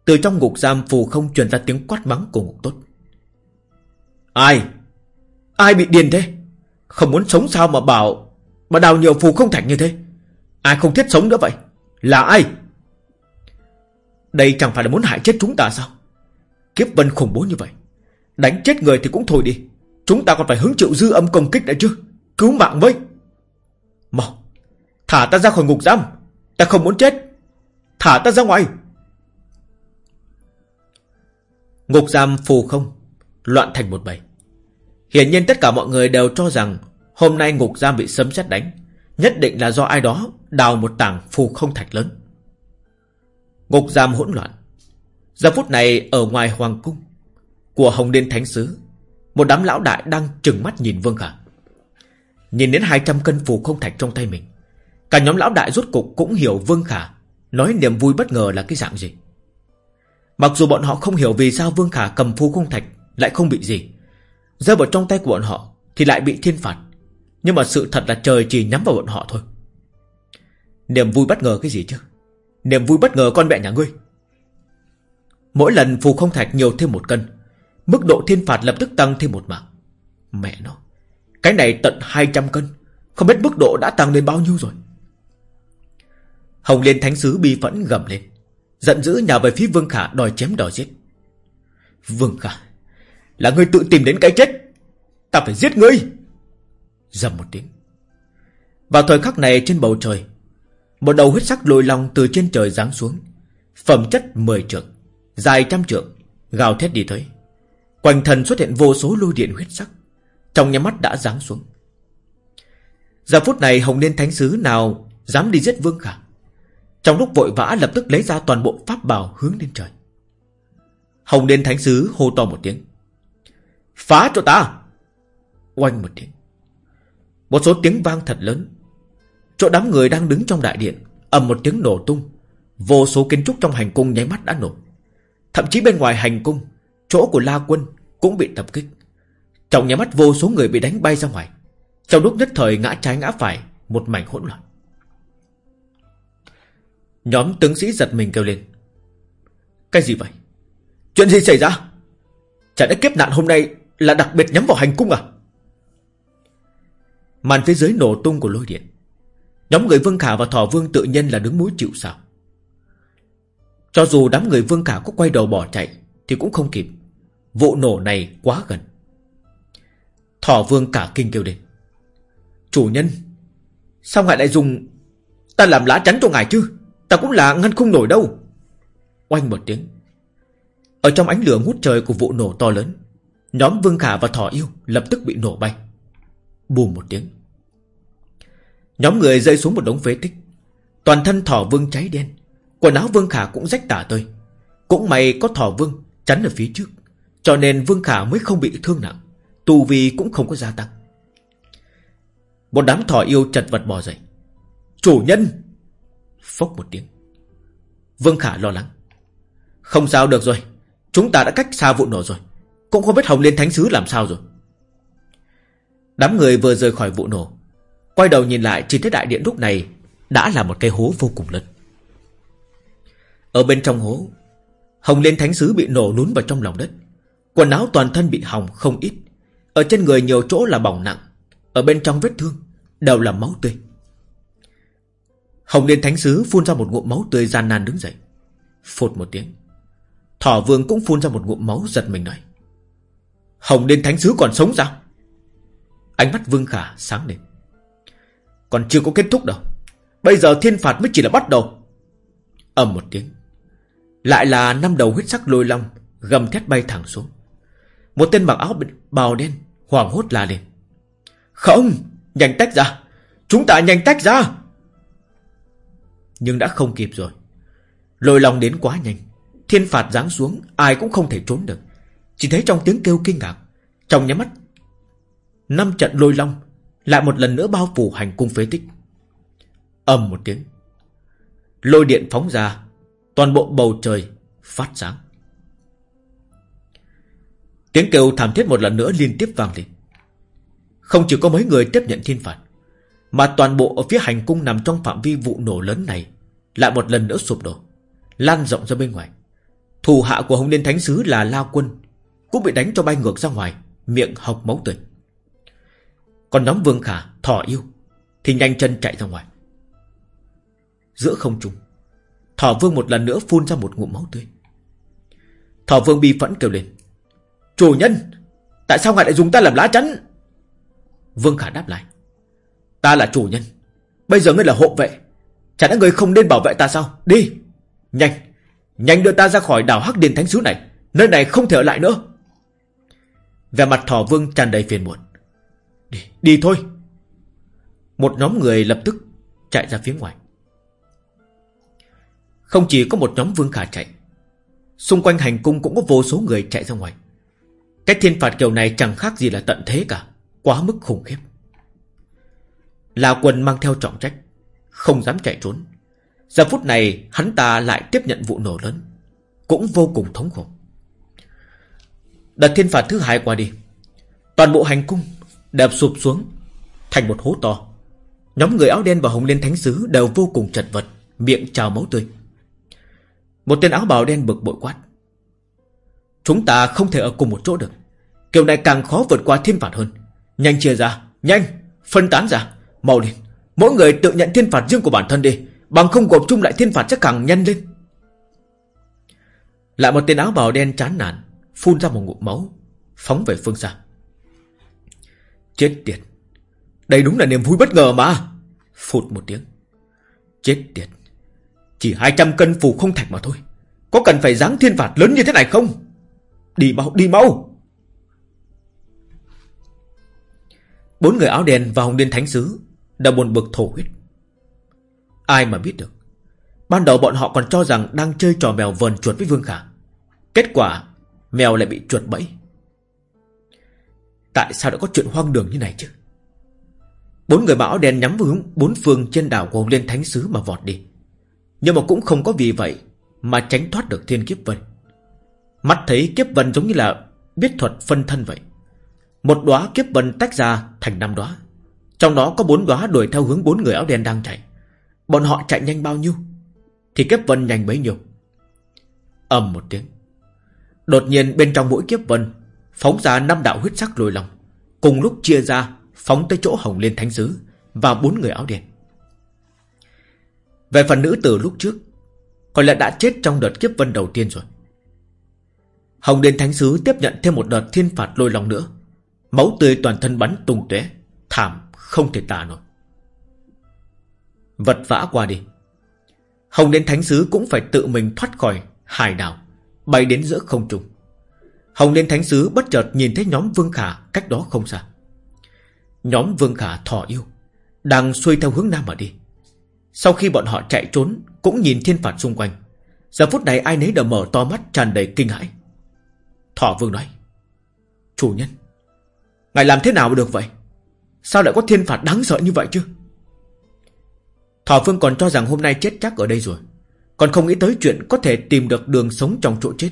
Từ trong ngục giam phù không truyền ra tiếng quát mắng của ngục tốt. Ai? Ai bị điên thế? Không muốn sống sao mà bảo Mà đào nhiều phù không thành như thế? Ai không thiết sống nữa vậy? Là ai? Đây chẳng phải là muốn hại chết chúng ta sao? Kiếp vân khủng bố như vậy. Đánh chết người thì cũng thôi đi. Chúng ta còn phải hứng chịu dư âm công kích đấy chứ. Cứu mạng với. Mau, Thả ta ra khỏi ngục giam. Ta không muốn chết. Thả ta ra ngoài. Ngục giam phù không, Loạn thành một bầy. Hiển nhiên tất cả mọi người đều cho rằng Hôm nay ngục giam bị sấm sét đánh. Nhất định là do ai đó Đào một tảng phù không thạch lớn. Ngục giam hỗn loạn. Giờ phút này ở ngoài hoàng cung Của Hồng Điên Thánh Sứ một đám lão đại đang trừng mắt nhìn Vương Khả Nhìn đến 200 cân phù không thạch trong tay mình, Cả nhóm lão đại rốt cục cũng hiểu Vương Khả Nói niềm vui bất ngờ là cái dạng gì. Mặc dù bọn họ không hiểu vì sao Vương Khả cầm phù không thạch Lại không bị gì, Rơi vào trong tay của bọn họ Thì lại bị thiên phạt. Nhưng mà sự thật là trời chỉ nhắm vào bọn họ thôi. Niềm vui bất ngờ cái gì chứ? Niềm vui bất ngờ con mẹ nhà ngươi. Mỗi lần phù không thạch nhiều thêm một cân Mức độ thiên phạt lập tức tăng thêm một mạng. Mẹ nó, Cái này tận 200 cân, Không biết mức độ đã tăng lên bao nhiêu rồi. Hồng Liên Thánh Sứ bi phẫn gầm lên, Giận dữ nhào về phía Vương Khả đòi chém đòi giết. Vương Khả, Là ngươi tự tìm đến cái chết, Ta phải giết ngươi. Dầm một tiếng. Vào thời khắc này trên bầu trời, Một đầu huyết sắc lôi long từ trên trời giáng xuống, Phẩm chất 10 trượng, Dài trăm trượng, Gào thét đi tới. Quanh thần xuất hiện vô số lôi điện huyết sắc. Trong nhà mắt đã giáng xuống. Giờ phút này Hồng Liên Thánh Sứ nào Dám đi giết Vương Khả? Trong lúc vội vã lập tức lấy ra toàn bộ pháp bảo hướng lên trời. Hồng Liên Thánh Sứ hô to một tiếng. Phá cho ta! Oanh một tiếng. Một số tiếng vang thật lớn. Chỗ đám người đang đứng trong đại điện, ầm một tiếng nổ tung. Vô số kiến trúc trong hành cung nháy mắt đã nổ. Thậm chí bên ngoài hành cung Chỗ của La Quân cũng bị tập kích. Trong nhà mắt vô số người bị đánh bay ra ngoài. Trong lúc nhất thời ngã trái ngã phải, Một mảnh hỗn loạn. Nhóm tướng sĩ giật mình kêu lên. Cái gì vậy? Chuyện gì xảy ra? Chả đã kiếp nạn hôm nay Là đặc biệt nhắm vào hành cung à? Màn phía dưới nổ tung của lôi điện. Nhóm người Vương Khả và Thỏ Vương tự nhiên là đứng mũi chịu sao cho dù đám người Vương Khả có quay đầu bỏ chạy Thì cũng không kịp. Vụ nổ này quá gần. Thỏ Vương cả kinh kêu lên. Chủ nhân, Sao ngài lại dùng Ta làm lá chắn cho ngài chứ? Ta cũng là ngăn không nổi đâu. Oanh một tiếng. Ở trong ánh lửa ngút trời của vụ nổ to lớn, Nhóm Vương Khả và Thỏ Yêu Lập tức bị nổ bay. Bùm một tiếng. Nhóm người rơi xuống một đống phế tích. Toàn thân Thỏ Vương cháy đen. Quần áo Vương Khả cũng rách tả tơi. Cũng may có thỏ Vương chắn ở phía trước. Cho nên Vương Khả mới không bị thương nặng, Tù vi cũng không có gia tăng. Một đám thỏ yêu chật vật bò dậy. Chủ nhân! Phốc một tiếng. Vương Khả lo lắng. Không sao được rồi, Chúng ta đã cách xa vụ nổ rồi, Cũng không biết Hồng Liên Thánh Sứ làm sao rồi. Đám người vừa rời khỏi vụ nổ, Quay đầu nhìn lại chỉ thấy đại điện lúc này Đã là một cây hố vô cùng lớn. Ở bên trong hố, Hồng Liên Thánh Sứ bị nổ nún vào trong lòng đất. Quần áo toàn thân bị hỏng không ít. Ở trên người nhiều chỗ là bỏng nặng. Ở bên trong vết thương Đều là máu tươi. Hồng Liên Thánh Sứ phun ra một ngụm máu tươi gian nan đứng dậy. Phụt một tiếng. Thỏ Vương cũng phun ra một ngụm máu giật mình nói. Hồng Liên Thánh Sứ còn sống sao? Ánh mắt Vương Khả sáng lên. Còn chưa có kết thúc đâu. Bây giờ thiên phạt mới chỉ là bắt đầu. Ầm một tiếng. Lại là năm đầu huyết sắc lôi long Gầm thét bay thẳng xuống. Một tên mặc áo bào đen Hoảng hốt la lên. Không, nhanh tách ra. Chúng ta nhanh tách ra. Nhưng đã không kịp rồi. Lôi long đến quá nhanh. Thiên phạt giáng xuống, Ai cũng không thể trốn được. Chỉ thấy trong tiếng kêu kinh ngạc, Trong nhắm mắt, Năm trận lôi long Lại một lần nữa bao phủ hành cung phế tích. Ầm một tiếng, Lôi điện phóng ra, Toàn bộ bầu trời phát sáng. Tiếng kêu thảm thiết một lần nữa liên tiếp vang lên. Không chỉ có mấy người tiếp nhận thiên phạt Mà toàn bộ ở phía hành cung nằm trong phạm vi vụ nổ lớn này Lại một lần nữa sụp đổ Lan rộng ra bên ngoài. Thủ hạ của Hồng Liên Thánh Sứ là Lao Quân Cũng bị đánh cho bay ngược ra ngoài Miệng học máu tươi. Còn nhóm Vương Khả, Thỏ Yêu Thì nhanh chân chạy ra ngoài. Giữa không trung Thỏ vương một lần nữa phun ra một ngụm máu tươi. Thỏ vương bi phẫn kêu lên. Chủ nhân Tại sao ngài lại dùng ta làm lá chắn? Vương Khả đáp lại. Ta là chủ nhân. Bây giờ ngươi là hộ vệ. Chẳng lẽ ngươi không nên bảo vệ ta sao? Đi Nhanh Nhanh đưa ta ra khỏi đảo Hắc Điền Thánh Sứ này. Nơi này không thể ở lại nữa. Về mặt thỏ vương tràn đầy phiền muộn. Đi, đi thôi. Một nhóm người lập tức chạy ra phía ngoài. Không chỉ có một nhóm vương khả chạy Xung quanh hành cung cũng có vô số người chạy ra ngoài. Cái thiên phạt kiểu này chẳng khác gì là tận thế cả, Quá mức khủng khiếp. Là quần mang theo trọng trách, Không dám chạy trốn. Giờ phút này, hắn ta lại tiếp nhận vụ nổ lớn, Cũng vô cùng thống khổ. Đợt thiên phạt thứ hai qua đi, Toàn bộ hành cung Đẹp sụp xuống Thành một hố to. Nhóm người áo đen và hồng liên thánh sứ Đều vô cùng chật vật, Miệng trào máu tươi. Một tên áo bào đen bực bội quát, Chúng ta không thể ở cùng một chỗ được. Kiểu này càng khó vượt qua thiên phạt hơn. Nhanh chia ra, Nhanh, Phân tán ra, Mau lên. Mỗi người tự nhận thiên phạt riêng của bản thân đi, Bằng không gộp chung lại thiên phạt chắc càng nhanh lên. Lại một tên áo bào đen chán nản, Phun ra một ngụm máu, Phóng về phương xa. Chết tiệt. Đây đúng là niềm vui bất ngờ mà. Phụt một tiếng. Chết tiệt. Chỉ 200 cân phù không thạch mà thôi. Có cần phải giáng thiên phạt lớn như thế này không? Đi mau đi mau. Bốn người áo đen và hồng liên thánh sứ Đã buồn bực thổ huyết. Ai mà biết được, Ban đầu bọn họ còn cho rằng Đang chơi trò mèo vờn chuột với Vương Khả. Kết quả, Mèo lại bị chuột bẫy. Tại sao đã có chuyện hoang đường như này chứ? Bốn người áo đen nhắm hướng Bốn phương trên đảo của Hồng Liên Thánh Sứ mà vọt đi. Nhưng mà cũng không có vì vậy Mà tránh thoát được thiên kiếp vân. Mắt thấy kiếp vân giống như là Biết thuật phân thân vậy. Một đóa kiếp vân tách ra thành năm đóa. Trong đó có bốn đóa đuổi theo hướng bốn người áo đen đang chạy. Bọn họ chạy nhanh bao nhiêu? Thì kiếp vân nhanh bấy nhiêu? Ầm một tiếng. Đột nhiên bên trong mỗi kiếp vân Phóng ra năm đạo huyết sắc lôi lòng, Cùng lúc chia ra, Phóng tới chỗ hồng Liên thánh sứ Và bốn người áo đen. Về phần nữ tử lúc trước, có lẽ đã chết trong đợt kiếp vân đầu tiên rồi. Hồng Liên Thánh Sứ tiếp nhận thêm một đợt thiên phạt lôi lòng nữa. Máu tươi toàn thân bắn tung tóe, Thảm không thể tả nổi. Vật vã qua đi. Hồng đến Thánh Sứ cũng phải tự mình thoát khỏi hải đảo, Bay đến giữa không trung. Hồng đến Thánh Sứ bất chợt nhìn thấy nhóm Vương Khả cách đó không xa. Nhóm Vương Khả thọ yêu, Đang xuôi theo hướng Nam mà đi. Sau khi bọn họ chạy trốn, Cũng nhìn thiên phạt xung quanh. Giờ phút này ai nấy đều mở to mắt, tràn đầy kinh hãi. Thọ Vương nói, Chủ nhân Ngài làm thế nào mà được vậy? Sao lại có thiên phạt đáng sợ như vậy chứ? Thọ phương còn cho rằng hôm nay chết chắc ở đây rồi. Còn không nghĩ tới chuyện có thể tìm được đường sống trong chỗ chết.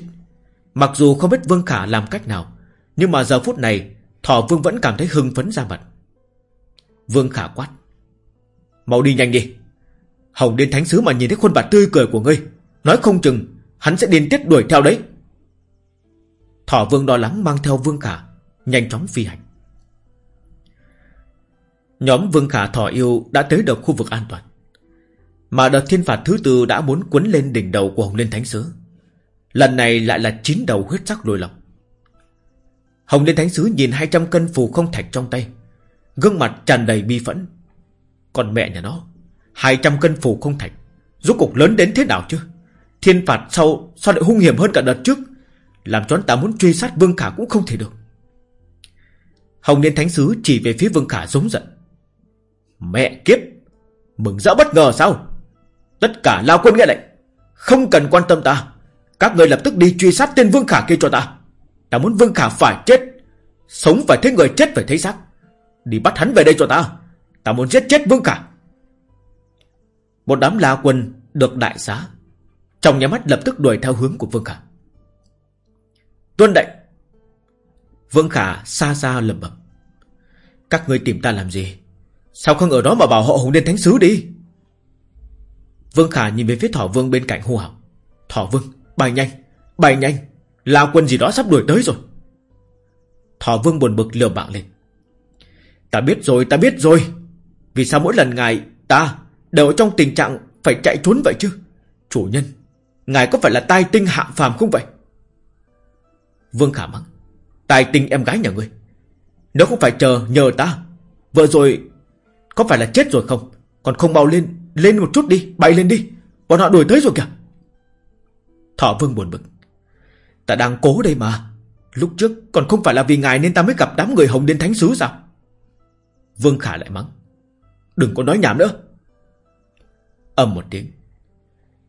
Mặc dù không biết Vương Khả làm cách nào, Nhưng mà giờ phút này, Thọ Vương vẫn cảm thấy hưng phấn ra mặt. Vương Khả quát. Mau đi nhanh đi. Hồng Điên Thánh Sứ mà nhìn thấy khuôn mặt tươi cười của ngươi, Nói không chừng Hắn sẽ điên tiết đuổi theo đấy. Thỏ Vương lo lắng mang theo Vương Khả, Nhanh chóng phi hành. Nhóm Vương Khả Thỏ Yêu đã tới được khu vực an toàn. Mà đợt thiên phạt thứ tư đã muốn quấn lên đỉnh đầu của Hồng Liên Thánh Sứ. Lần này lại là chín đầu huyết sắc lôi lọc Hồng Liên Thánh Sứ nhìn 200 cân phù không thạch trong tay. Gương mặt tràn đầy bi phẫn. Còn mẹ nhà nó 200 cân phù không thạch, Rốt cục lớn đến thế nào chứ? Thiên phạt sau, sao lại hung hiểm hơn cả đợt trước? Làm cho ta muốn truy sát Vương Khả cũng không thể được. Hồng Liên Thánh Sứ chỉ về phía Vương Khả giống giận. Mẹ kiếp! Mừng rỡ bất ngờ sao? Tất cả lao quân nghe lệnh. Không cần quan tâm ta. Các người lập tức đi truy sát tên Vương Khả kia cho ta. Ta muốn Vương Khả phải chết. Sống phải thấy người chết phải thấy xác. Đi bắt hắn về đây cho ta. Ta muốn giết chết Vương Khả. Một đám la quân được đại giá Trong nhà mắt lập tức đuổi theo hướng của Vương Khả. Tuân đệnh Vương Khả xa xa lầm bầm Các ngươi tìm ta làm gì? Sao không ở đó mà bảo họ Hùng Liên Thánh Sứ đi? Vương Khả nhìn về phía Thỏ Vương bên cạnh hô hào. Thỏ Vương, bay nhanh Bay nhanh. Là quân gì đó sắp đuổi tới rồi. Thỏ Vương buồn bực lừa mạng lên. Ta biết rồi, ta biết rồi. Vì sao mỗi lần ngài, ta Đều ở trong tình trạng phải chạy trốn vậy chứ? Chủ nhân, Ngài có phải là tai tinh hạ phàm không vậy? Vương Khả mắng. Tai tinh em gái nhà ngươi. Nếu không phải chờ nhờ ta Vợ rồi có phải là chết rồi không? Còn không bao lên Lên một chút đi, Bay lên đi. Bọn họ đuổi tới rồi kìa. Thọ Vương buồn bực. Ta đang cố đây mà. Lúc trước còn không phải là vì ngài nên ta mới gặp đám người hồng đến thánh sứ sao? Vương Khả lại mắng. Đừng có nói nhảm nữa. Ầm một tiếng.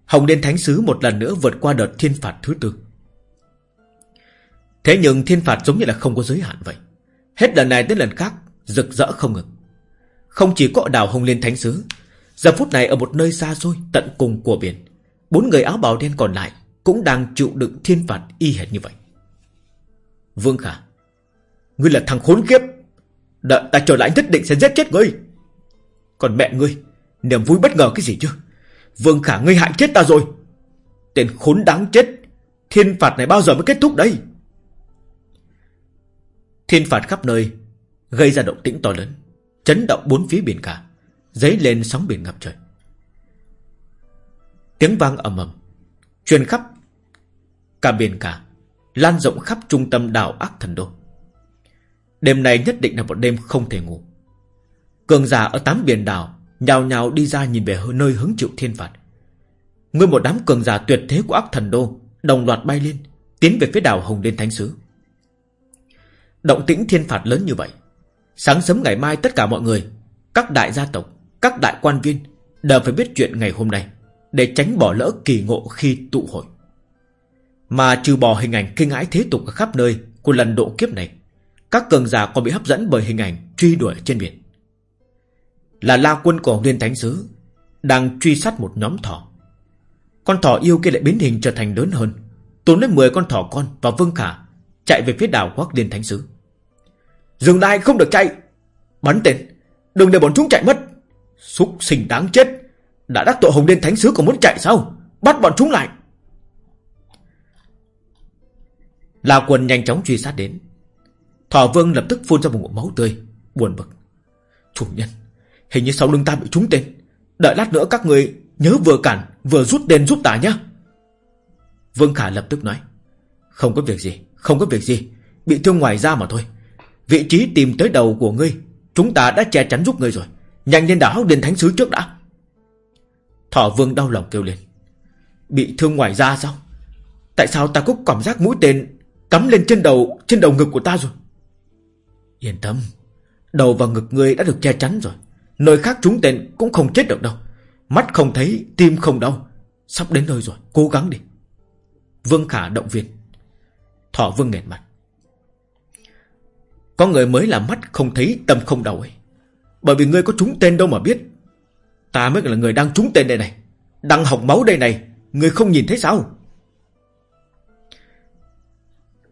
Hồng Đen Thánh Sứ một lần nữa vượt qua đợt thiên phạt thứ tư. Thế nhưng thiên phạt giống như là không có giới hạn vậy. Hết lần này đến lần khác, Rực rỡ không ngừng. Không chỉ có đảo hồng liên thánh sứ, Giờ phút này ở một nơi xa xôi Tận cùng của biển, Bốn người áo bào đen còn lại Cũng đang chịu đựng thiên phạt y hệt như vậy. Vương Khả, Ngươi là thằng khốn kiếp, Đợi ta trở lại nhất định sẽ giết chết ngươi. Còn mẹ ngươi, Niềm vui bất ngờ cái gì chứ? Vương Khả, ngươi hại chết ta rồi. Tên khốn đáng chết, Thiên phạt này bao giờ mới kết thúc đây? Thiên phạt khắp nơi Gây ra động tĩnh to lớn. Chấn động bốn phía biển cả, Dấy lên sóng biển ngập trời. Tiếng vang ầm ầm, Truyền khắp Cả biển cả, Lan rộng khắp trung tâm đảo ác thần đô. Đêm này nhất định là một đêm không thể ngủ. Cường giả ở tám biển đảo Nhào nhào đi ra nhìn về nơi hứng chịu thiên phạt. Nguyên một đám cường giả tuyệt thế của ác thần đô Đồng loạt bay lên, Tiến về phía đảo Hồng Liên Thánh Sứ. Động tĩnh thiên phạt lớn như vậy Sáng sớm ngày mai tất cả mọi người, Các đại gia tộc, Các đại quan viên Đều phải biết chuyện ngày hôm nay Để tránh bỏ lỡ kỳ ngộ khi tụ hội. Mà trừ bỏ hình ảnh kinh ái thế tục ở khắp nơi Của lần độ kiếp này, Các cường giả còn bị hấp dẫn bởi hình ảnh Truy đuổi trên biển. Là la quân của Liên Thánh Sứ Đang truy sát một nhóm thỏ. Con thỏ yêu kia lại biến hình trở thành lớn hơn, Tốn lên 10 con thỏ con và Vương Khả Chạy về phía đảo Hoác Liên Thánh Sứ Dừng lại không được chạy. Bắn tên. Đừng để bọn chúng chạy mất. Xúc sinh đáng chết. Đã đắc tội Hồng Liên Thánh Sứ còn muốn chạy sao? Bắt bọn chúng lại. La quân nhanh chóng truy sát đến. Thỏ Vương lập tức phun ra một ngụm máu tươi, Buồn bực. Chủ nhân, Hình như sau lưng ta bị trúng tên. Đợi lát nữa các người nhớ vừa cản, Vừa rút tên giúp ta nhé Vương Khả lập tức nói. Không có việc gì, Không có việc gì. Bị thương ngoài da mà thôi. Vị trí tìm tới đầu của ngươi, Chúng ta đã che chắn giúp ngươi rồi. Nhanh lên đảo đền thánh sứ trước đã. Thỏ vương đau lòng kêu lên. Bị thương ngoài da sao? Tại sao ta có cảm giác mũi tên Cắm lên trên đầu Trên đầu ngực của ta rồi? Yên tâm, Đầu và ngực ngươi đã được che chắn rồi. Nơi khác chúng tên cũng không chết được đâu. Mắt không thấy, tim không đau. Sắp đến nơi rồi, cố gắng đi. Vương Khả động viên. Thỏ vương nghẹn mặt. Có người mới là mắt không thấy tâm không đầu ấy. Bởi vì ngươi có trúng tên đâu mà biết. Ta mới là người đang trúng tên đây này. Đang học máu đây này. Ngươi không nhìn thấy sao?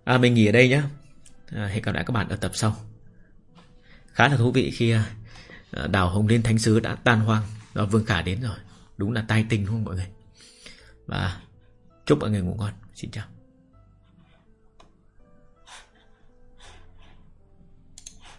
À mình nghỉ ở đây nhé à, Hẹn gặp lại các bạn ở tập sau. Khá là thú vị khi à, à, Đào Hồng Liên Thánh Sứ đã tan hoang. Và Vương Khả đến rồi. Đúng là tai tình đúng không mọi người? Và chúc mọi người ngủ ngon. Xin chào.